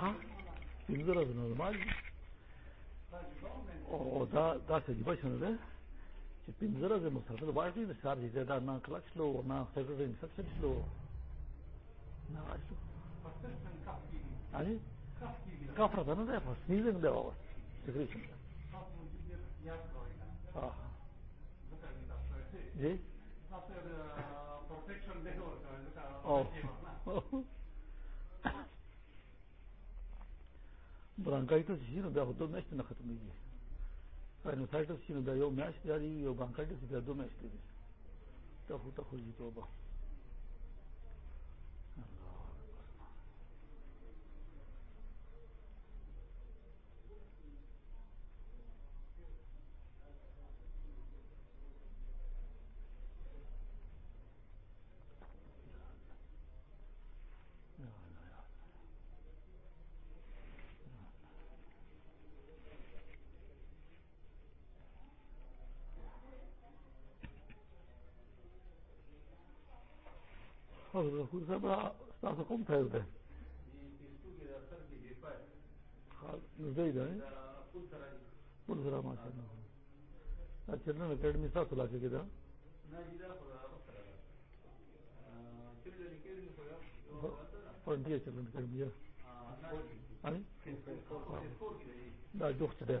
ہاں دا سے جب جی شي نو بیا هوته نشته نه ختمېږي سائنوسائٹس کی ندا یو میچ جاری یو بانکائٹس کی دو میچ دے تخو تخو جی تو رسول صاحب تاسو کوم فیض ماشاء چلن دا دا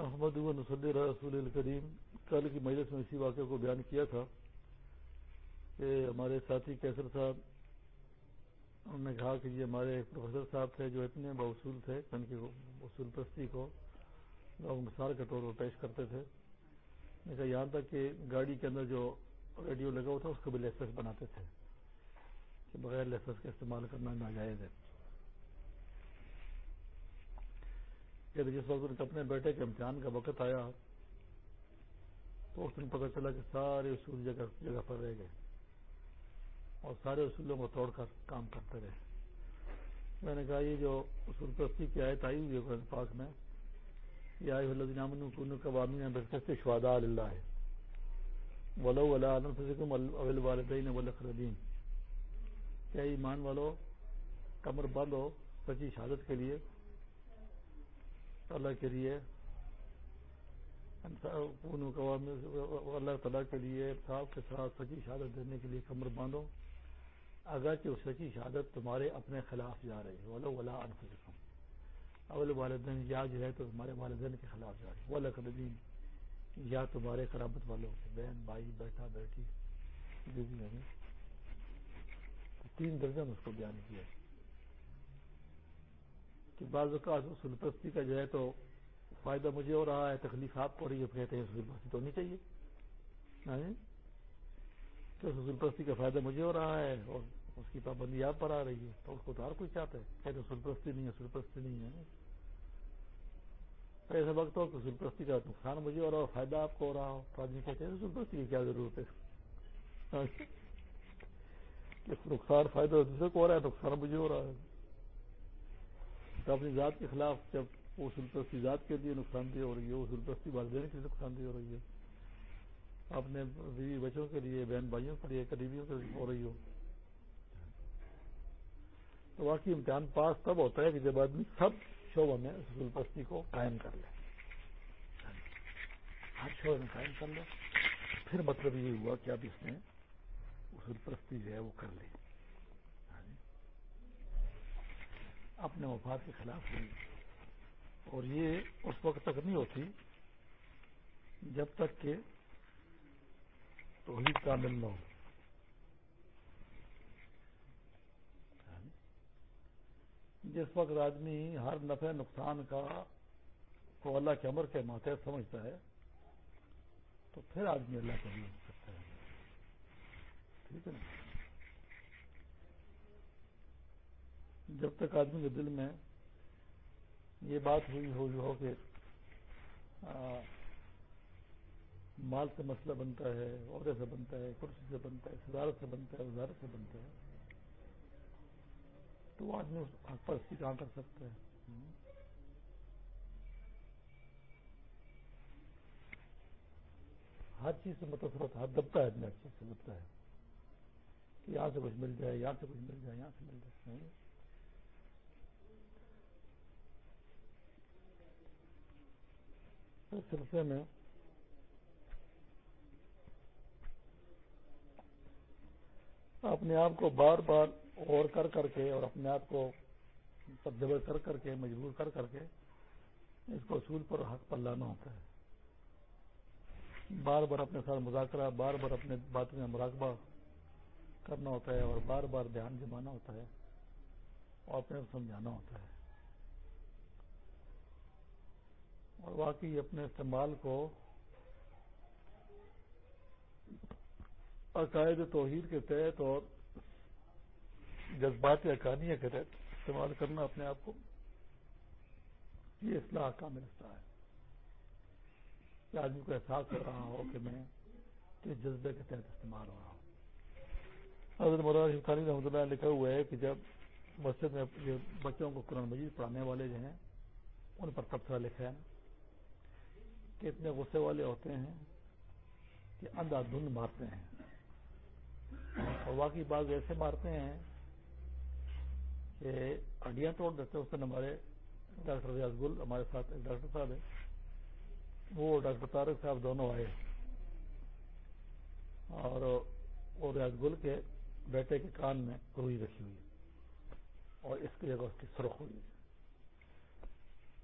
محمد نصلی رسول الکریم کل کی مجلس میں اسی واقعے کو بیان کیا تھا کہ ہمارے ساتھی کیسر صاحب انہوں نے کہا کہ یہ ہمارے ایک پروفیسر صاحب تھے جو اتنے باصول تھے، ان کی اصول پرستی کو مثال کے طور پر پیش کرتے تھے۔ میں کہا، یہاں تک کہ گاڑی کے اندر جو ریڈیو لگا ہوا تھا، اس کو بھی لیسنس بناتے تھے کہ بغیر لیسنس کا استعمال کرنا ناجائز ہے۔ کہ جس وقت ان کے اپنے بیٹے کے امتحان کا وقت آیا تو اس دن پتہ چلا کہ سارے اصول جگہ جگہ پر رہ گئے اور سارے اصولوں کو توڑ کر کام کرتے رہے۔ میں نے کہا، یہ جو اصول پرستی کی آیت آئی ہوئی ہے قرآن پاک میں یہ آئی اللہ نامن کن کا وامی بس شوادا اللہ ہے ولو ولا فکم اول والدین ولقردین کیا ایمان والو کمر بند ہو، سچی شہادت کے لیے اللہ کے لیے اللہ تعالیٰ کے لیے صاحب کے ساتھ سچی شہادت دینے کے لیے کمر باندھو۔ اگرچہ وہ سچی شہادت تمہارے اپنے خلاف جا رہی ہے ولا انفسکم۔ اول والدین، یا جو ہے تو تمہارے والدین کے خلاف جا رہی ہے۔ قدین یا تمہارے خرابت والوں بہن، بھائی بیٹھا بیٹھی یعنی۔ تین درجن اس کو بیان کیا۔ کہ بعض اوقات اصول پرستی کا جو ہے تو فائدہ مجھے ہو رہا ہے، تکلیف آپ کو رہی ہے کہتے ہیں اصول پرستی تو ہونی چاہیے۔ ہاں جی؟ اصول پرستی کا فائدہ مجھے ہو رہا ہے اور اس کی پابندی آپ پر آ رہی ہے، تو اس کو تو ہر کوئی چاہتا ہے۔ کہتے اصول پرستی نہیں ہے اصول پرستی نہیں ہے۔ تو ایسا وقت ہو کہ اصول پرستی کا نقصان مجھے ہو رہا ہو فائدہ آپ کو ہو رہا ہو تو آدمی کہتے ہیں اصول پرستی کی کیا ضرورت ہے؟ ہاں جی؟ نقصان، فائدہ دوسرے کو ہو رہا ہے، نقصان مجھے ہو رہا ہے۔ تو اپنی ذات کے خلاف جب اصول پرستی ذات کے لیے نقصان دہ ہو رہی ہے اصول پرستی والدین کے لیے نقصان دہ ہو رہی ہے۔ اپنے بیوی بچوں کے لیے، بہن بھائیوں کے لیے، قریبیوں کے لیے ہو رہی ہو۔ تو واقعی امتحان پاس تب ہوتا ہے کہ جب آدمی سب شعبوں میں اصول پرستی کو قائم کر لے۔ ہر شعبے میں قائم کر لے۔ پھر مطلب یہ ہوا کہ اب اس میں اصول پرستی جو ہے وہ کر لے۔ اپنے مفاد کے خلاف ہوئی اور یہ اس وقت تک نہیں ہوتی جب تک کہ توحید کامل نہ ہو۔ جس وقت آدمی ہر نفع نقصان کا کو اللہ کے عمر کے ماتحت سمجھتا ہے، تو پھر آدمی اللہ کا بھی سکتا ہے۔ ٹھیک ہے نا؟ جب تک آدمی کے دل میں یہ بات ہوئی ہو ہو کہ مال سے مسئلہ بنتا ہے عہدے سے بنتا ہے، کرسی سے بنتا ہے، صدارت سے بنتا ہے، وزارت سے بنتا ہے، تو وہ آدمی اس حق پر کہاں کر سکتا ہے۔ ہر چیز سے متاثر ہوتا ہے دبتا ہے آدمی ہر چیز سے دبتا ہے۔ کہ یہاں سے کچھ مل جائے، یہاں سے کچھ مل جائے، یہاں سے مل جائے۔ اس سلسلے میں اپنے آپ کو بار بار اور کر کر کے اور اپنے آپ کو تبدیل کر کر کے مجبور کر کر کے اس کو اصول پر حق پر لانا ہوتا ہے بار بار اپنے ساتھ مذاکرہ بار بار اپنے باتوں میں مراقبہ کرنا ہوتا ہے اور بار بار دھیان جمانا ہوتا ہے اور اپنے سمجھانا ہوتا ہے اور واقعی اپنے استعمال کو عقائد توحید کے تحت اور جذبات اکانیہ کے تحت استعمال کرنا اپنے آپ کو یہ اصلاح کا ملتا ہے کہ آدمی کو احساس ہو رہا ہو کہ میں کس جذبے کے تحت استعمال ہو رہا ہوں۔ حضرت مولانا خالی رحمۃ اللہ لکھا ہوا ہے کہ جب مسجد میں بچوں کو قرآن مجید پڑھانے والے جو ہیں، ان پر تبصرہ لکھا ہے۔ کہ اتنے غصے والے ہوتے ہیں کہ اندھا دھند مارتے ہیں۔ اور باقی بعض ایسے مارتے ہیں کہ ہڈیاں توڑ دیتے اس دن ہمارے ڈاکٹر ریاض گل ہمارے ساتھ ایک ڈاکٹر صاحب ہے وہ ڈاکٹر طارق صاحب دونوں آئے۔ اور وہ ریاض گل کے بیٹے کے کان میں روئی رکھی ہوئی اور اس کی جگہ اس کی سرخ ہوئی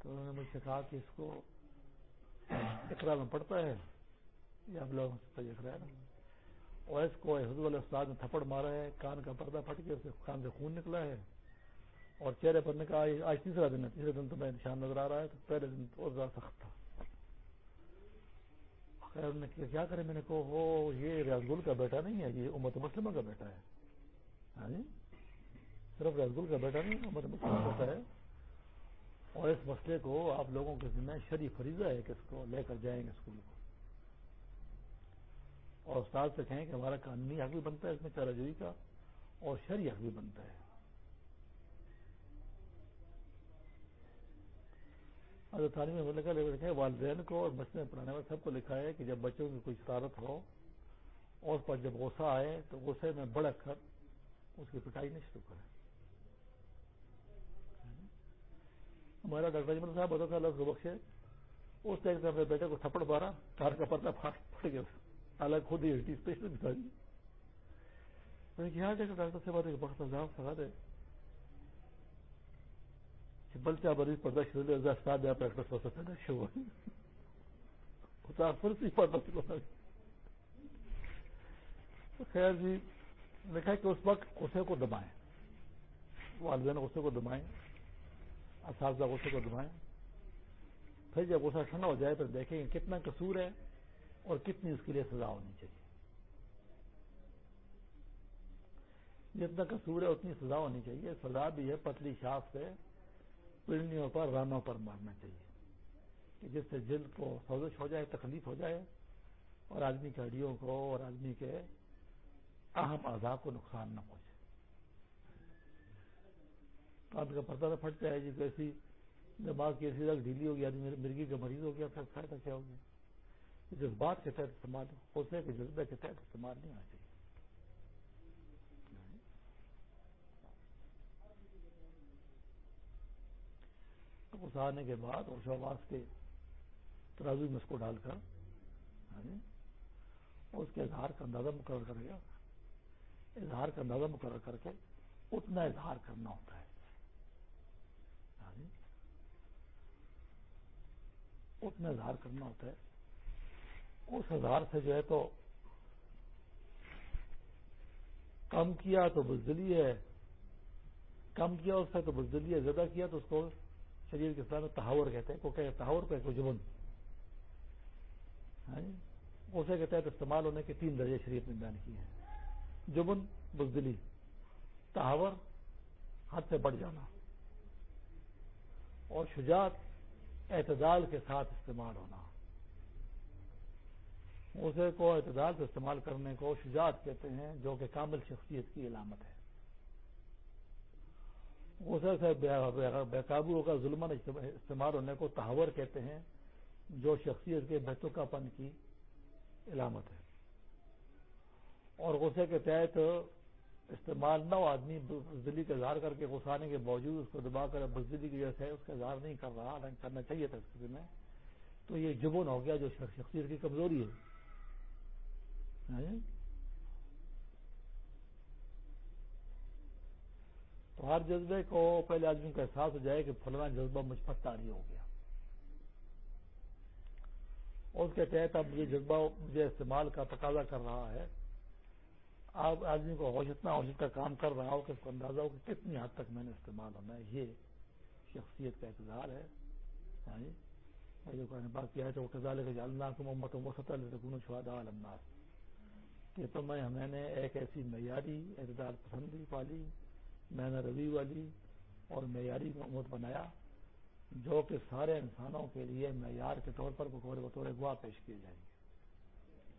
تو انہوں نے مجھ سے کہا کہ اس کو اقرا میں پڑتا ہے۔ یا آپ لوگوں سے اقرا ہے۔ اور اس کو حضرت والے استاد نے تھپڑ مارا ہے، کان کا پردہ پھٹ کے اسے کان سے خون نکلا ہے۔ اور چہرے پر نے کہا، آج تیسرا دن ہے، تیسرے دن تو میں نشان نظر آ رہا ہے، تو پہلے دن اور زیادہ سخت تھا۔ خیر نے کیا کرے میں نے کہو ہو یہ ریاض گل کا بیٹا نہیں ہے، یہ امت مسلمہ کا بیٹا ہے۔ ہاں جی؟ صرف ریاض گل کا بیٹا نہیں، امت مسلمہ کا بیٹا ہے۔ اور اس مسئلے کو آپ لوگوں کے ذمہ شری فریضہ ہے کہ اس کو لے کر جائیں گے اسکول کو۔ اور استاد سے کہیں کہ ہمارا قانونی حق بھی بنتا ہے، اس میں چارہ جوئی کا اور شہری حق بھی بنتا ہے۔ تعلیم لکھا ہے والدین کو اور بچے میں پڑھانے والے سب کو لکھا ہے کہ جب بچوں کی کوئی شرارت ہو اور اس پر جب غصہ آئے تو غصے میں بڑھ کر اس کی پٹائی نہیں شروع کرے ہمارا ڈاکٹر اجمل صاحب بتا تھا اللہ بخشے۔ اس ٹائم سے اپنے بیٹے کو تھپڑ مارا کار کا پردہ پھاٹ پڑ گیا۔ الگ خود ہی ہلٹی اسپیشل بتا دی میں نے کہا ڈاکٹر سے بات بخش صاحب سکھا دے کہ بلچہ مریض پردہ شروع ہو استاد یا پریکٹس ہو سکتا ہے شروع پھر سے پڑھنا شروع خیر جی لکھا کہ اس وقت غصے کو دبائیں والدین غصے کو دبائیں اساتذہ غصے کو دبائیں پھر جب غصہ ٹھنڈا ہو جائے پھر دیکھیں کہ کتنا قصور ہے اور کتنی اس کے لیے سزا ہونی چاہیے۔ جتنا قصور ہے اتنی سزا ہونی چاہیے۔ سزا بھی ہے، پتلی شاخ سے پنڈلیوں پر رانوں پر مارنا چاہیے۔ کہ جس سے جلد کو سوزش ہو جائے، تکلیف ہو جائے اور آدمی کے ہڈیوں کو اور آدمی کے اہم اعضاء کو نقصان نہ پہنچے۔ کان کا پردہ نہ پھٹ جائے جی ایسی دماغ کی ایسی رگ ڈھیلی ہوگی، آدمی مرغی کا مریض ہو گیا، پھر فائدہ کیا اچھا ہو گیا۔ جذبات کے تحت استعمال ہوتے کے جذبے کے تحت استعمال نہیں آنا چاہیے۔ اس آنے کے بعد اور شہباز کے ترازو میں اس کو ڈال کر یعنی اس کے اظہار کا اندازہ مقرر کر گیا اظہار کا اندازہ مقرر کر کے، اتنا اظہار کرنا ہوتا ہے۔ اتنا اظہار کرنا ہوتا ہے۔ اس ہزار سے جو ہے تو کم کیا تو بزدلی ہے۔ کم کیا اس سے تو بزدلی ہے، زیادہ کیا تو اس کو شریر کے ساتھ تحور کہتے ہیں۔ کو کہ تحور کو جبن اسے کے تحت استعمال ہونے کے تین درجے شریف نے بیان کیے ہیں۔ جبن بزدلی۔ تحور حد سے بڑھ جانا۔ اور شجاعت اعتدال کے ساتھ استعمال ہونا۔ اسے کو اعتدال سے استعمال کرنے کو شجاعت کہتے ہیں، جو کہ کامل شخصیت کی علامت ہے۔ اسے سے بے قابو کا ظلم استعمال ہونے کو تحور کہتے ہیں، جو شخصیت کے بہتوکا پن کی علامت ہے۔ اور غصے کے تحت استعمال نہ ہو، آدمی بزدلی کا اظہار کر کے غسانے کے باوجود اس کو دبا کر بزدلی کی جیسے اس کا اظہار نہیں کر رہا کرنا چاہیے تھا اس میں۔ تو یہ جبن ہو گیا جو شخصیت کی کمزوری ہے۔ ہاں؟ تو ہر جذبے کو پہلے آدمی کا احساس ہو جائے کہ فلانا جذبہ مجھ پر تاری ہو گیا۔ اس کے تحت اب یہ جذبہ مجھے استعمال کا تقاضا کر رہا ہے۔ آپ آدمی کو ہوش اتنا ہوش کا کام کر رہا ہو کہ اس کو اندازہ ہو کہ کتنی حد تک میں نے استعمال ہونا ہے۔ یہ شخصیت کا اقتدار ہے۔ ہاں بات کیا ہے تو کزال کے جالنا کو محمد وسط شہدا المناس کہ تو میں ہمیں نے ایک ایسی معیاری اعتدار پسندی پالی، میں نے روی والی اور معیاری محمد بنایا، جو کہ سارے انسانوں کے لیے معیار کے طور پر بطور بطور گواہ پیش کیے جائیں گے۔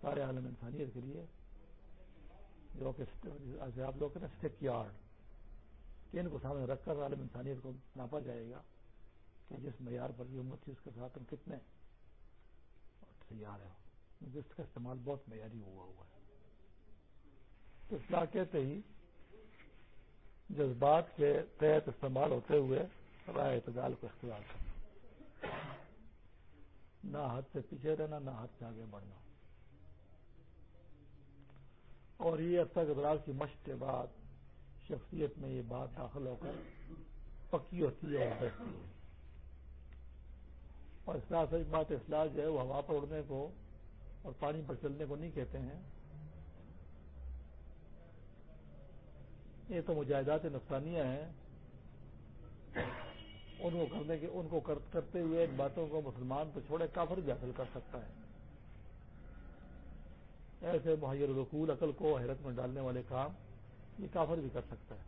سارے عالم انسانیت کے لیے جو کہ آپ لوگ کہتے ہیں اسٹیک یارڈ۔ کہ ان کو سامنے رکھ کر عالم انسانیت کو ناپا جائے گا کہ جس معیار پر یہ امت تھی، اس کے ساتھ ہم کتنے تیار ہیں۔ جس کا استعمال بہت معیاری ہوا ہوا ہے۔ اصلاح کہتے ہی جذبات کے تحت استعمال ہوتے ہوئے رائے اعتدال کو اختیار کرنا۔ نہ ہاتھ سے پیچھے رہنا، نہ ہاتھ سے آگے بڑھنا۔ اور یہ عرصہ گزراز کی مشق کے بعد شخصیت میں یہ بات داخل ہو کر پکی ہوتی ہے اور بیٹھتی ہے۔ اور اصلاح سچ بات اصلاح جو ہے وہ ہوا پر اڑنے کو اور پانی پر چلنے کو نہیں کہتے ہیں۔ یہ تو مجاہدات نقصانیاں ہیں۔ ان کو کرنے کے ان کو کرتے ہوئے ان باتوں کو مسلمان تو چھوڑے کافر بھی حاصل کر سکتا ہے۔ ایسے محیر رقول عقل کو حیرت میں ڈالنے والے کام یہ کافر بھی کر سکتا ہے۔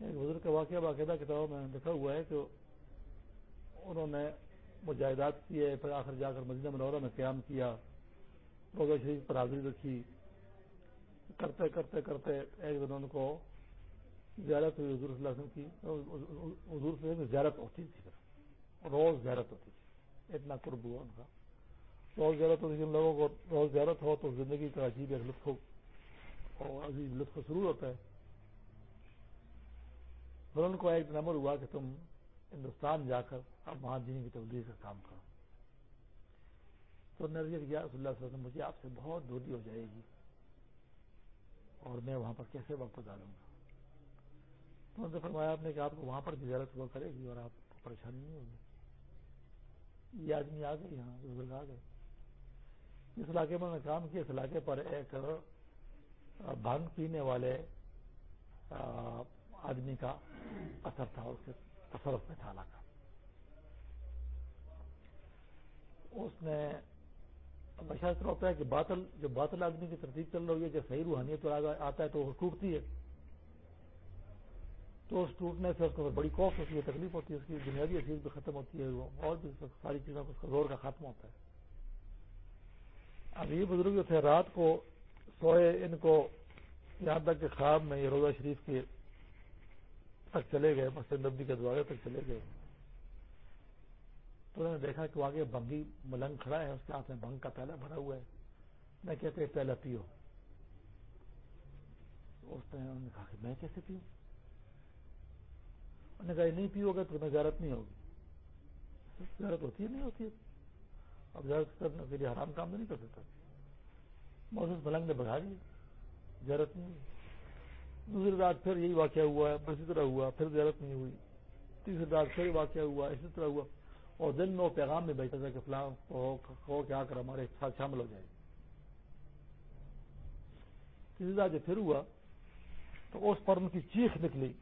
ایک بزرگ کا واقعہ باقاعدہ کتابوں میں لکھا ہوا ہے کہ انہوں نے مجاہدات کیے، پھر آخر جا کر مدینہ منورہ میں قیام کیا روزہ شریف پر حاضری رکھی۔ کرتے کرتے کرتے ایک دن ان کو زیارت ہوئی، حضور صلی اللہ علیہ وسلم کی، حضور صلی اللہ علیہ زیارت ہوتی تھی۔ روز زیارت ہوتی تھی۔ اتنا قرب ہوا ان کا۔ روز زیارت ہوتی تھی لوگوں کو روز زیارت ہو تو زندگی کا عجیب ایک لطف اور عجیب لطف شروع ہوتا ہے۔ پھر ان کو ایک نمبر ہوا کہ تم ہندوستان جا کر اب وہاں دین کی تبدیلی کا کام کرو۔ تو نظر کیا؟ رسول اللہ صلی اللہ علیہ وسلم مجھے آپ سے بہت دوری ہو جائے گی اور میں وہاں پر کیسے وقت ڈالوں گا؟ تو ان سے فرمایا، آپ نے کہ آپ کو وہاں پر بھی زیارت ہوا کرے گی اور آپ کو پریشانی نہیں ہوگی۔ یہ آدمی آ گئے یہاں بزرگ آ گئے اس علاقے میں کام کیا، اس علاقے پر ایک بھنگ پینے والے آدمی کا اثر تھا، اس کے تصرف میں تھا علاقہ۔ اس نے بشا ہوتا ہے کہ باطل، جو باطل آدمی کی ترتیب چل رہی ہے جو صحیح روحانیت آتا ہے تو وہ ٹوٹتی ہے۔ تو اس ٹوٹنے سے اس کو بڑی کوف ہوتی ہے، تکلیف ہوتی ہے، اس کی بنیادی حیثیت بھی ختم ہوتی ہے، اور بھی ساری چیزوں کا زور کا خاتمہ ہوتا ہے۔ اب یہ بزرگ جو تھے، رات کو سوئے ان کو یہاں تک کہ خواب میں یہ روزہ شریف کے تک چلے گئے، مسجد نبی کے دوارے تک چلے گئے۔ تو انہوں نے دیکھا کہ وہ آگے بنگی ملنگ کھڑا ہے، اس کے ہاتھ میں بنگ کا پہلا بھرا ہوا ہے۔ میں کہتے پہلا پیو۔ اس نے کہا کہ میں کیسے پیوں؟ نے کہا نہیں پیو گے تو تمہیں زیارت نہیں ہوگی۔ زیارت ہوتی ہے نہیں ہوتی ہے۔ اب زیارت کرنے کے لیے حرام کام نہیں کر سکتا۔ موسم ملنگ نے بڑھا دی۔ زیارت نہیں ہوئی۔ دوسری رات پھر یہی واقعہ ہوا ہے اسی طرح ہوا، پھر زیارت نہیں ہوئی۔ تیسری رات پھر واقعہ ہوا، اسی طرح ہوا۔ اور دن میں وہ پیغام میں بیٹھا تھا کہ فلاں ہو کے آ کر ہمارے ساتھ شامل ہو جائے۔ تیسری رات جب پھر ہوا تو اس پر ان کی چیخ نکلی۔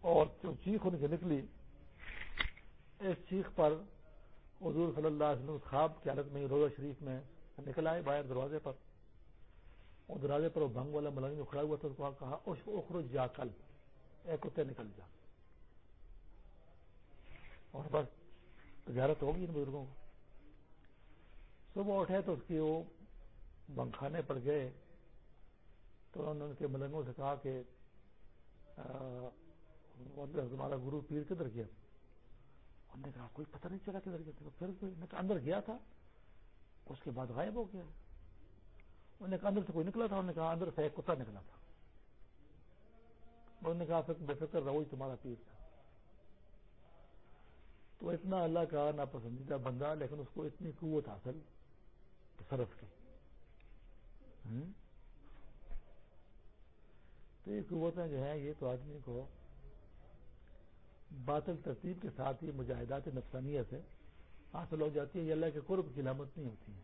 اور جو چیخ ان کی نکلی، اس چیخ پر حضور صلی اللہ علیہ وسلم خواب کی حالت میں روزہ شریف میں نکل آئے باہر دروازے پر۔ اور دروازے پر وہ بھنگ والا ملنگ جو کھڑا ہوا تھا تو کہا اخرج جا کل اے کتے نکل جا۔ اور بس تجارت ہوگی ان بزرگوں کو۔ صبح اٹھے تو اس کی وہ بنگ خانے پر گئے تو انہوں نے ان کے ملنگوں سے کہا کہ ہمارا گرو پیر کدھر گیا؟ انہوں نے کہا، کوئی پتہ نہیں چلا کدھر گیا پھر اندر گیا تھا۔ اس کے بعد غائب ہو گیا۔ انہوں نے کہا، اندر سے کوئی نکلا تھا؟ انہوں نے کہا، اندر سے ایک کتا نکلا تھا۔ انہوں نے کہا بے فکر رہو تمہارا پیر تھا۔ تو اتنا اللہ کا ناپسندیدہ بندہ، لیکن اس کو اتنی قوت حاصل تصرف کی۔ تو یہ قوتیں جو ہیں، یہ تو آدمی کو باطل ترتیب کے ساتھ ہی مجاہدات نفسانیت سے حاصل ہو جاتی ہے یہ اللہ کے قرب کی علامت نہیں ہوتی ہے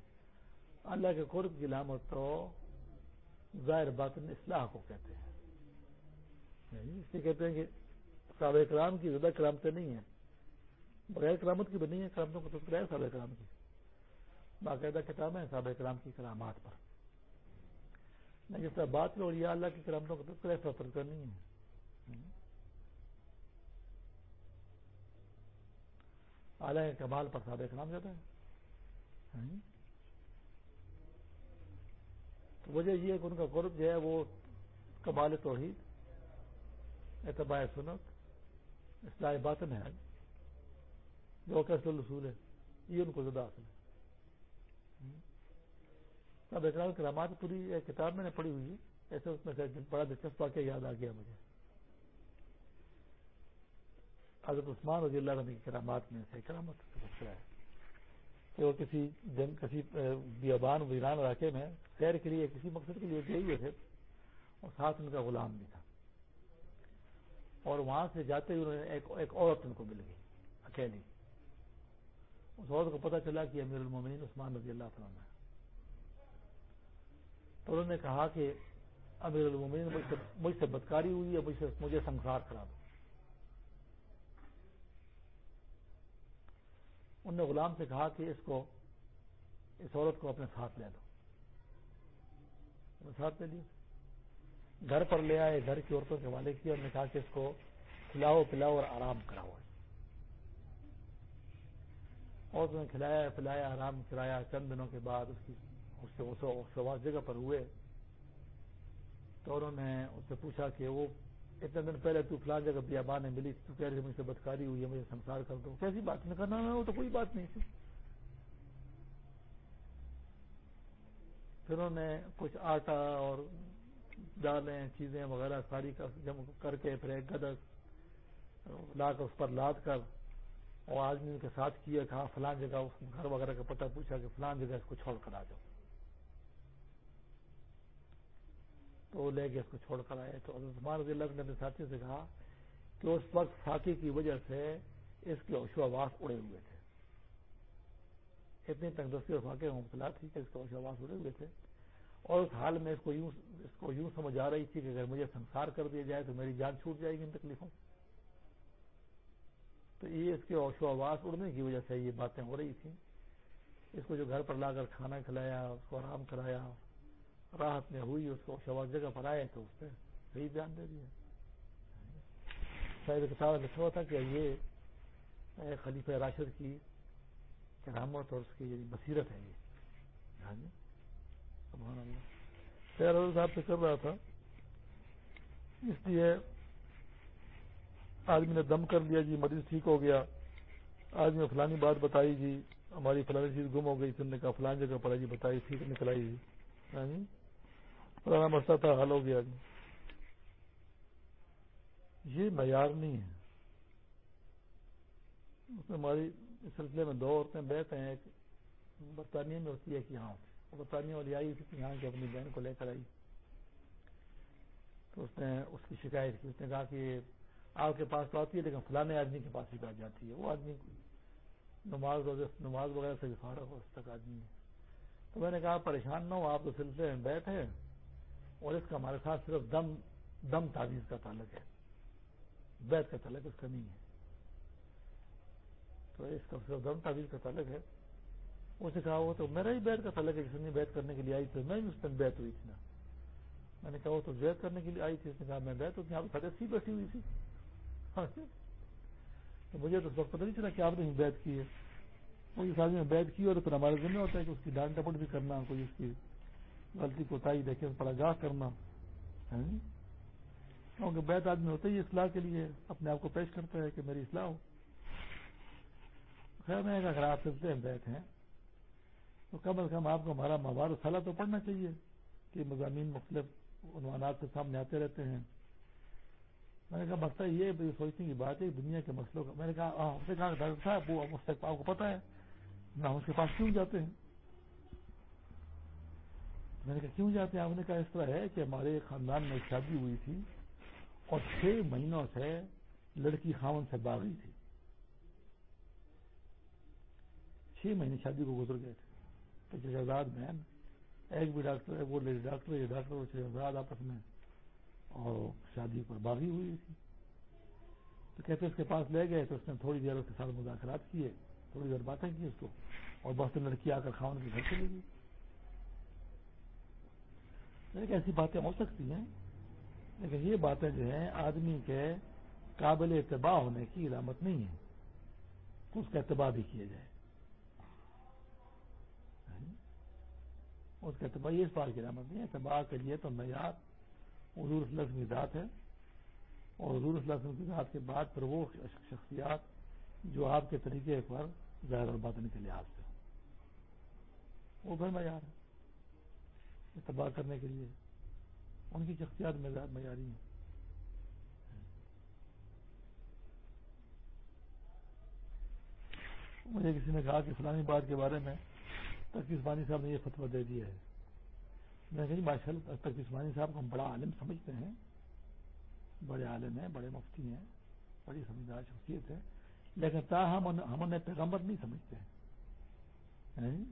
اللہ کے قرب کی علامت تو ظاہر باطن اصلاح کو کہتے ہیں۔ یعنی اس لیے کہتے ہیں کہ صحابہ کرام کی زیادہ کرامتیں نہیں ہیں۔ بغیر کرامت کی بھی نہیں ہے کرامتوں کو تذکرہ ہے صحابہ کرام کی۔ باقاعدہ کتاب ہے صحابہ کرام کی کرامات پر۔ جس طرح بات میں اور یہ اللہ کی کرامتوں کو تذکرہ ایسا تذکر نہیں ہے۔ اعلی کمال پر صحابہ کرام جاتا ہے۔ ہاں جی۔ وجہ یہ ہے کہ ان کا قرب جو ہے وہ کمال توحید اعتباع سنت، اصلاح باطن ہے۔ جو کیسے اصول ہے، یہ ان کو زیادہ حاصل ہے۔ ہاں جی۔ اب اکرام کرامات پوری کتاب میں نے پڑھی ہوئی ہے۔ ایسے اس میں سے بڑا دلچسپ واقعہ یاد آ گیا مجھے۔ حضرت عثمان رضی اللہ عنہ کی کرامات میں سے کرامت ہے کہ وہ کسی جنگ، کسی بیابان، ویران علاقے میں سیر کے لیے، کسی مقصد کے لیے گئے ہوئے تھے اور ساتھ ان کا غلام بھی تھا۔ اور وہاں سے جاتے ہوئے انہوں نے ایک ایک عورت ان کو مل گئی، اکیلی۔ اس عورت کو پتا چلا کہ امیر المومنین عثمان رضی اللہ تعالیٰ تو انہوں نے کہا کہ امیر المومنین مجھ سے بدکاری ہوئی ہے، مجھ سے، مجھے سنسار خراب انہوں نے غلام سے کہا کہ اس کو، اس عورت کو اپنے ساتھ لے دو۔ ساتھ لے لیے۔ گھر پر لے آئے، گھر کی عورتوں کے حوالے کیا، انہوں نے کہا کہ اس کو کھلاؤ، پلاؤ اور آرام کراؤ۔ عورتوں نے کھلایا، پلایا، آرام کرایا۔ چند دنوں کے بعد اس کی اس سے جگہ پر ہوئے۔ تو انہوں نے اس سے پوچھا کہ وہ اتنے دن پہلے تو فلان جگہ بیابان میں ملی تو کہہ رہی مجھ سے بدکاری ہوئی ہے، مجھے سنسار کر دو۔ کیسی بات؟ نہیں کرنا وہ تو کوئی بات نہیں تھی۔ پھر انہوں نے کچھ آٹا اور دالیں، چیزیں وغیرہ ساری جمع کر کے، پھر ایک گدر لا کر اس پر لاد کر، اور آدمی کے ساتھ کیا، کہا فلان جگہ گھر وغیرہ کا پتہ پوچھا کہ فلان جگہ اس کو چھوڑ کر آ جاؤ۔ تو وہ لے کے اس کو چھوڑ کر آئے۔ تو رضی اللہ نے اپنے ساتھیوں سے کہا کہ اس وقت ساتھی کی وجہ سے اس کے اوشو آواز اڑے ہوئے تھے۔ اتنی تندرستی اور واقع مبتلا تھی کہ اس کے اوشو آواز اڑے ہوئے تھے۔ اور اس حال میں اس کو یوں اس کو یوں سمجھ آ رہی تھی کہ اگر مجھے سنسار کر دیا جائے تو میری جان چھوٹ جائے گی ان تکلیفوں۔ تو یہ اس کے اوشو آواز اڑنے کی وجہ سے یہ باتیں ہو رہی تھیں۔ اس کو جو گھر پر لا کر کھانا کھلایا، اس کو آرام کرایا راحت میں ہوئی، اس کو شواز جگہ پر آئے تو اس پہ صحیح بیان دے دیا۔ شاید کتاب لکھا اچھا ہوا تھا کہ یہ خلیفہ راشد کی کرامت اور اس کی یعنی بصیرت ہے یہ۔ ہاں جی۔ صاحب سے کر رہا تھا۔ اس لیے آدمی نے دم کر لیا جی مریض ٹھیک ہو گیا۔ آدمی نے فلانی بات بتائی جی ہماری فلانی چیز گم ہو گئی تم نے کہا فلان جگہ پڑا جی بتائی ٹھیک نکل آئی۔ جی ہاں جی۔ پرانا مسئلہ تھا حل ہو گیا یہ معیار نہیں ہے۔ اس میں ہماری اس سلسلے میں دو عورتیں بیٹھ ہیں، ایک برطانیہ میں ہوتی ہے کہ یہاں۔ برطانیہ والی آئی یہاں کی اپنی بہن کو لے کر آئی۔ تو اس نے اس کی شکایت کی، اس نے کہا کہ آپ کے پاس تو آتی ہے، لیکن فلانے آدمی کے پاس شکایت جاتی ہے۔ وہ آدمی نماز روزے، نماز وغیرہ سے بھی فارغ ہو اس تک آدمی ہے۔ تو میں نے کہا پریشان نہ ہو، آپ تو سلسلے میں بیٹھے اور اس کا ہمارے ساتھ صرف دم دم تعویذ کا تعلق ہے۔ بیت کا تعلق اس کا نہیں ہے۔ تو اس کا صرف دم تعویذ کا تعلق ہے۔ اسے کہا وہ تو میرا ہی بیت کا تعلق ہے کسی نے بیت کرنے کے لیے آئی تھی، میں بھی اس دن بیت ہوئی تھی نا۔ میں نے کہا وہ تو بیت کرنے کے لیے آئی تھی، اس نے کہا میں بیت ہوتی آپ سی بیٹھی ہوئی تھی۔ تو مجھے تو اس وقت پتہ نہیں چلا کہ آپ نے بیت کی ہے۔ وہ اس آدمی نے بیت کی اور پھر ہمارے ذمہ ہوتا ہے کہ اس کی ڈانٹ ٹپٹ بھی کرنا، کوئی اس کی غلطی کو تائی دیکھے پر آگاہ کرنا کیونکہ بیت آدمی ہوتا ہی اصلاح کے لیے اپنے آپ کو پیش کرتا ہے کہ میری اصلاح ہو۔ خیر، میں اگر آپ سلتے ہیں بیت ہیں، تو کم از کم آپ کو ہمارا مواد سالہ تو پڑھنا چاہیے کہ مضامین مختلف عنوانات کے سامنے آتے رہتے ہیں۔ میں نے کہا، مسئلہ یہ سوچنے کی بات ہے، دنیا کے مسئلوں کا میں نے کہا نے کہا، ڈاکٹر صاحب، وہ آپ کو پتا ہے، نہ اس کے پاس کیوں جاتے ہیں؟ میں نے کہا، کیوں جاتے ہیں? آپ نے کہا، اس طرح ہے کہ ہمارے خاندان میں شادی ہوئی تھی اور چھ مہینوں سے لڑکی خاون سے باغی تھی۔ چھ مہینے شادی کو گزر گئے تھے۔ تو شہزاد بہن، ایک بھی ڈاکٹر ہے، وہ لیڈی ڈاکٹر یہ ڈاکٹر شہزاد آپس میں اور شادی پر باغی ہوئی تھی۔ تو کہتے اس کے پاس لے گئے تو اس نے تھوڑی دیر اس کے ساتھ مذاکرات کیے، تھوڑی دیر باتیں کی اس کو اور بہت لڑکی آ کر خاون کے گھر چلے گئی۔ لیکن ایسی باتیں ہو سکتی ہیں، لیکن یہ باتیں جو ہیں، آدمی کے قابل اتباع ہونے کی علامت نہیں ہے۔ اس کا اتباع بھی کیا جائے۔ اس کا اتباع یہ اس بات کی علامت نہیں ہے اتباع کے لیے تو معیار، حضور اسلم کی ذات ہے۔ اور حضور اسلم کی ذات کے بعد پھر وہ شخصیات جو آپ کے طریقے پر ظاہر اور باطن کے لحاظ سے وہ پھر معیار ہے اتباع کرنے کے لیے ان کی شخصیات معیاری ہیں۔ مجھے کسی نے کہا کہ فلانی بات کے بارے میں تک صاحب نے یہ فتویٰ دے دیا ہے۔ میں کہیں جی، ماشاء اللہ تک صاحب کو ہم بڑا عالم سمجھتے ہیں۔ بڑے عالم ہیں، بڑے مفتی ہیں، بڑی سمجھدار شخصیت ہے لیکن تاہم ہم انہیں پیغمبر نہیں سمجھتے ہیں۔ یعنی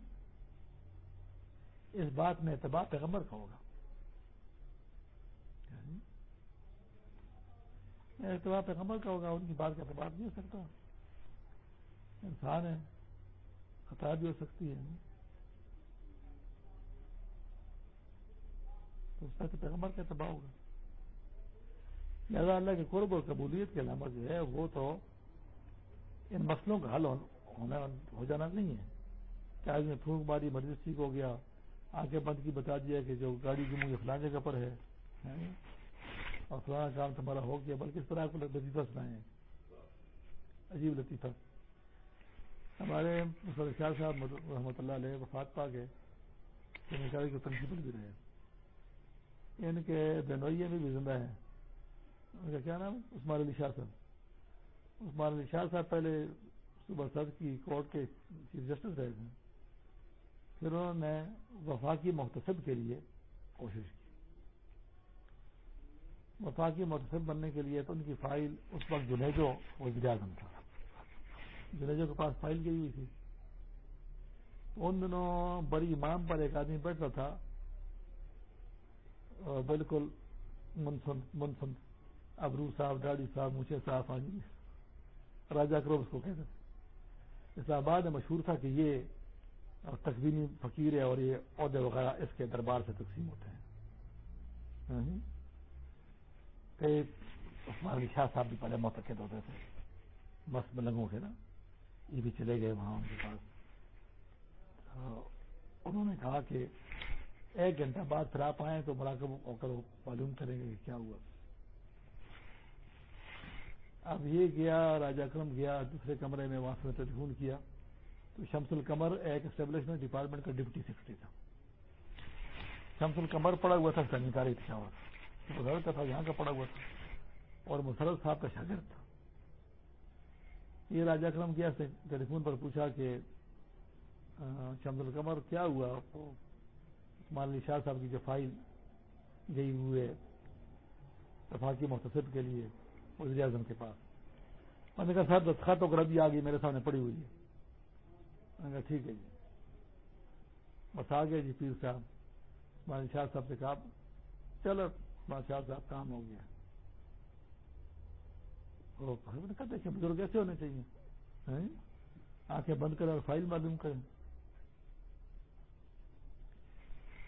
اس بات میں اعتبار پیغمبر کا ہوگا۔ یعنی اعتبار پیغمبر کا ہوگا، ان کی بات کا اعتبار نہیں ہو سکتا۔ انسان ہے، خطا بھی ہو سکتی ہے۔ تو اس کا پیغمبر کا اعتبار ہوگا۔ لہٰذا اللہ کے قرب اور قبولیت کے علامت جو ہے، وہ تو ان مسئلوں کا حل ہونا ہو جانا نہیں ہے۔ کہ آدمی پھونک ماری مرضی ٹھیک ہو گیا۔ آنکھیں بند کی بتا دیا کہ جو گاڑی کی مجھے فلاں جگہ پر ہے اور فلانا کام تمہارا ہو گیا، بلکہ اس طرح کو لطیفہ سنائے عجیب لطیفہ۔ ہمارے شاہ صاحب رحمۃ اللہ علیہ وفات پا گئے کے پرنسپل بھی رہے ان کے بینوئیے میں بھی زندہ ہیں۔ ان کا کیا نام؟ عثمان علی شاہ صاحب۔ عثمان علی شاہ صاحب پہلے صبح سر کی کورٹ کے چیف جسٹس رہے تھے۔ پھر انہوں نے وفاقی محتسب کے لیے کوشش کی۔ وفاقی محتسب بننے کے لیے تو ان کی فائل اس وقت جنیجو وزیر اعظم تھا۔ جنیجو کے پاس فائل گئی ہوئی تھی۔ تو ان دنوں بڑی امام پر ایک آدمی بیٹھتا تھا۔ بالکل منسن ابرو صاحب ڈاڑی صاحب مچھے صاحب راجا کروب اس کو کہتے تھے۔ اسلام آباد میں مشہور تھا کہ یہ اور تقویمی فقیر ہے اور یہ عہدے وغیرہ اس کے دربار سے تقسیم ہوتے ہیں۔ ہاں جی۔ کئی عثمان علی شاہ صاحب بھی پہلے متقد ہوتے تھے۔ بس ملنگوں کے نا۔ یہ بھی چلے گئے وہاں ان کے پاس۔ انہوں نے کہا کہ ایک گھنٹہ بعد پھر آپ آئیں تو مراقب ہو کر معلوم کریں گے کہ کیا ہوا۔ اب یہ گیا راجا کرم گیا، دوسرے کمرے میں وہاں سے ٹیلیفون کیا۔ تو شمس القمر ایک اسٹیبلشمنٹ ڈپارٹمنٹ کا ڈپٹی سیکرٹری تھا۔ شمس القمر پڑا ہوا تھا سنگاری پشاور کا تھا، یہاں کا پڑا ہوا تھا۔ اور مسرت صاحب کا شاگرد تھا۔ یہ راجا کرم گیا ٹیلی فون پر پوچھا کہ شمس القمر کیا ہوا؟ مان شاہ صاحب کی جو فائل گئی ہوئے وفاقی محتصب کے لیے، وزیر اعظم کے پاس۔ میں نے کہا، صاحب، دستخط تو ربی آ گئی، میرے سامنے پڑی ہوئی ہے۔ ٹھیک ہے جی۔ بس آ گیا جی پیر صاحب۔ بادشاہ صاحب سے کہا، چلو بادشاہ صاحب کام ہو گیا۔ کہا، دیکھیں بزرگ ایسے ہونے چاہیے۔ ہاں؟ آنکھیں بند کریں اور فائل معلوم کریں۔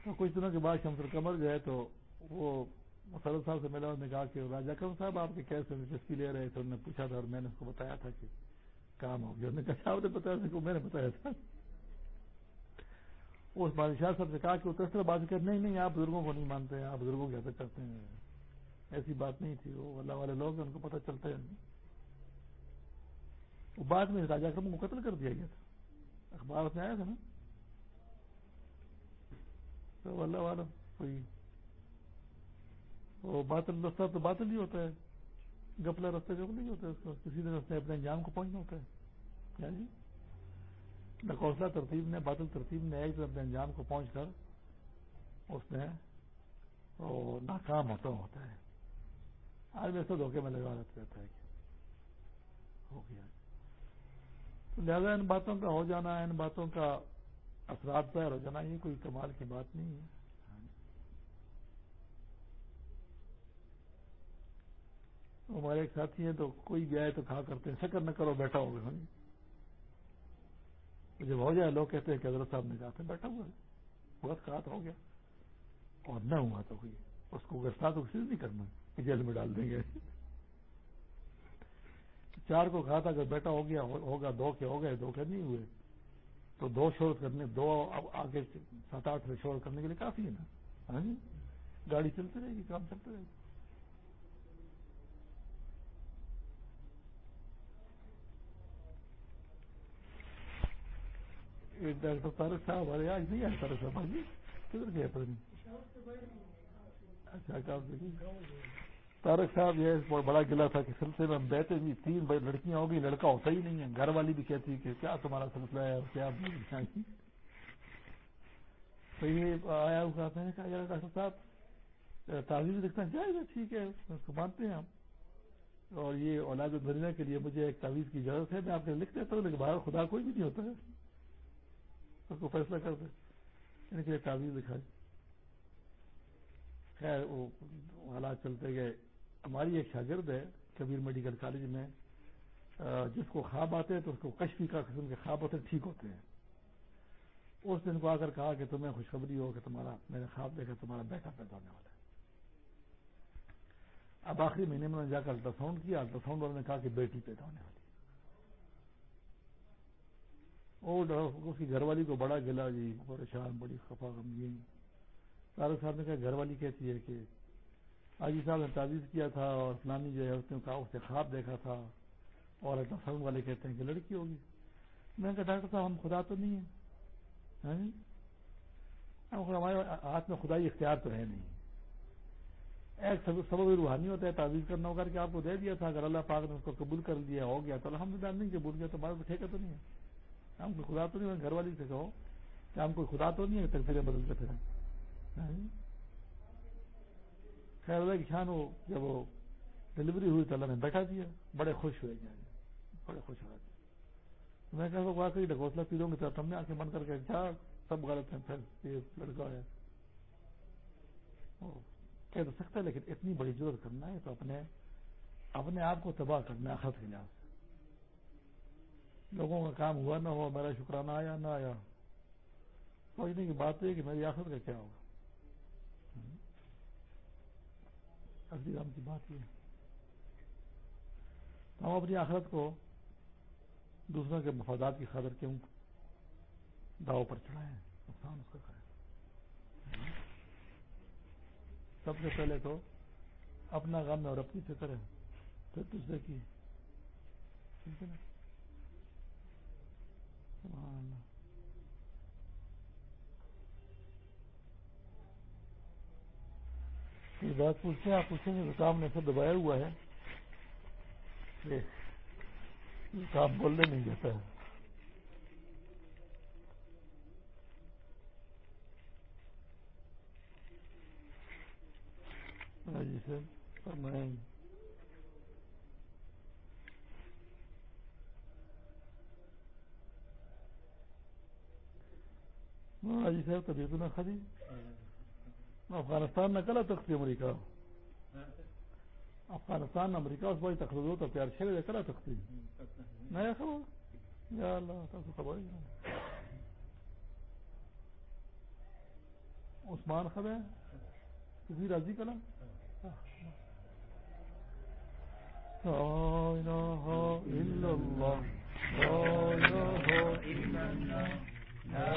تو کچھ دنوں کے بعد شمسر کمر جو ہے تو وہ مسرت صاحب سے ملا نے کہا کہ راجا کرم صاحب آپ کے کیسے دلچسپی لے رہے تھے؟ انہوں نے پوچھا تھا اور میں نے اس کو بتایا تھا کہ کام ہو گیا۔ انہوں نے کہا نے بتایا تھا میں نے بتایا تھا۔ اس بادشاہ صاحب سے کہا کہ وہ تو طرح بات کر، نہیں نہیں، آپ بزرگوں کو نہیں مانتے، آپ بزرگوں کی حد کرتے ہیں۔ ایسی بات نہیں تھی۔ وہ اللہ والے لوگ ان کو پتہ چلتا ہے۔ وہ بعد میں راجا کرم کو قتل کر دیا گیا تھا۔ اخبار میں آیا تھا نا؟ تو اللہ والا کوئی وہ باطل رستہ تو باطل ہی ہوتا ہے۔ گپلا رستہ گپ نہیں ہوتا ہے، اس کسی طرح سے اپنے انجام کو پہنچنا ہوتا ہے۔ یعنی کیا جی نکوسلا ترتیب نے باطل ترتیب نے ایک اپنے انجام کو پہنچ کر اس میں ناکام ہوتا ہوتا ہے۔ آج ویسے دھوکے میں لگا رہتا ہے ہو گیا۔ لہٰذا ان باتوں کا ہو جانا، ان باتوں کا اثرات ظاہر ہو جانا، یہ کوئی کمال کی بات نہیں ہے۔ ہمارے ایک ساتھی ہیں تو کوئی گیا ہے تو کھا کرتے ہیں۔ شکر نہ کرو، بیٹھا ہوگا ہاں جی۔ جب ہو جائے، لوگ کہتے ہیں کہ حضرت صاحب نے کہا تھا بیٹھا ہوا بہت کہا ہو گیا۔ اور نہ ہوا تو کوئی۔ اس کو گرفتار تو کسی نہیں کرنا۔ جیل میں ڈال دیں گے۔ چار کو کہا تھا، اگر بیٹا ہو گیا، ہوگا، دو کے ہو گئے، دو کے نہیں ہوئے۔ تو دو شور کرنے، دو آگے سات آٹھ شور کرنے کے لیے کافی ہے نا۔ ہاں جی۔ گاڑی چلتی رہے گی، کام چلتے رہے گی ڈاکٹر طارق صاحب ہمارے آج نہیں آئے طارق صاحب جی کدھر گئے پتہ نہیں۔ اچھا کام طارق صاحب، یہ بڑا گلا تھا کہ سلسلے میں ہم بیٹھے بھی تین لڑکیاں ہو گئی لڑکا ہوتا ہی نہیں ہے۔ گھر والی بھی کہتی کہ کیا تمہارا سلسلہ ہے اور کیا تو یہ آیا ہوا میں نے کہا، یار ڈاکٹر صاحب تعویذ لکھنا چاہیے گا ٹھیک ہے، اس کو مانتے ہیں ہم۔ اور یہ اولاد دنیا کے لیے مجھے ایک تعویذ کی ضرورت ہے، میں آپ کے لکھ دیتا ہوں، لیکن باہر خدا کوئی بھی نہیں ہوتا ہے۔ اس کو فیصلہ کر دیں۔ ان کے لیے تعویذ لکھا خیر، وہ حالات چلتے گئے۔ ہماری ایک شاگرد ہے، کبیر میڈیکل کالج میں جس کو خواب آتے ہیں تو اس کو کشفی کا قسم کے خواب ہوتے ٹھیک ہوتے ہیں۔ اس دن کو آ کر کہا کہ تمہیں خوشخبری ہو کہ تمہارا، میں نے خواب دیکھا، تمہارا بیٹا پیدا ہونے والا ہے۔ اب آخری مہینے میں نے جا کر الٹرا ساؤنڈ کیا۔ الٹرا ساؤنڈ والوں نے کہا کہ بیٹی پیدا ہونے والی اور اس کی گھر والی کو بڑا گلا جی پریشان، بڑی خفا، غمگین۔ طارق صاحب نے کہا، گھر والی کہتی ہے کہ آجی صاحب نے تعویذ کیا تھا اور فلانی جو ہے، اس نے کہا، اس نے خواب دیکھا تھا اور فلم والے کہتے ہیں کہ لڑکی ہوگی۔ میں نے کہا، ڈاکٹر صاحب، ہم خدا تو نہیں ہیں۔ ہاں جی؟ ہمارے ہاتھ میں خدائی اختیار تو ہے نہیں۔ ایک سبب روحانی ہوتا ہے، تعویذ کرنا ہوگا کہ آپ کو دے دیا تھا۔ اگر اللہ پاک نے اس کو قبول کر دیا ہو گیا تو الحمد للہ نہیں قبول کیا تو ہمارا ٹھیکہ تو نہیں ہے۔ ہم کوئی خدا تو نہیں گھر والی سے کہو۔ کہ ہم کوئی خدا تو نہیں ہے تک بدلتے پھر خیر اللہ کی شان وہ جب وہ ڈلیوری ہوئی تو اللہ نے بیٹھا دیا۔ بڑے خوش ہوئے جائیں بڑے خوش ہو گئے میں کہا واقعی ڈھکوسلا پیروں کی طرف ہم نے آ کے بند کر کے جا سب غلط ہیں، پھر یہ لڑکا ہے۔ کہہ تو سکتا ہے، لیکن اتنی بڑی ضرورت کرنا ہے تو اپنے اپنے آپ کو تباہ کرنا ہے، خط کے لحاظ سے۔ لوگوں کا کام ہوا نہ ہوا میرا شکرانہ آیا نہ آیا۔ سوچنے کی بات ہے کہ میری آخر کا کیا ہوگا۔ کام کی بات یہ ہم اپنی آخرت کو دوسروں کے مفادات کی خاطر کیوں داؤ پر چڑھائے نقصان اس کا کریں سب سے پہلے تو اپنا غم اور اپنی فکر ہے، پھر دوسرے کی۔ ٹھیک ہے نا؟ یہ بات پوچھتے ہیں، آپ پوچھیں گے کام نے سب دبایا ہوا ہے کام بولنے نہیں دیتا ہے۔ ہاں جی سر، فرمائیں۔ حاجی صاحب طبیعت نہ خدی افغانستان نہ کلا تختی امریکہ افغانستان امریکہ اس بھائی تخلو تو پیار چھڑے کلا تختی؟ نیا خبر؟ یا اللہ تاسو خبر عثمان خبر؟ کسی راضی کلا لا الہ الا اللہ لا الہ الا اللہ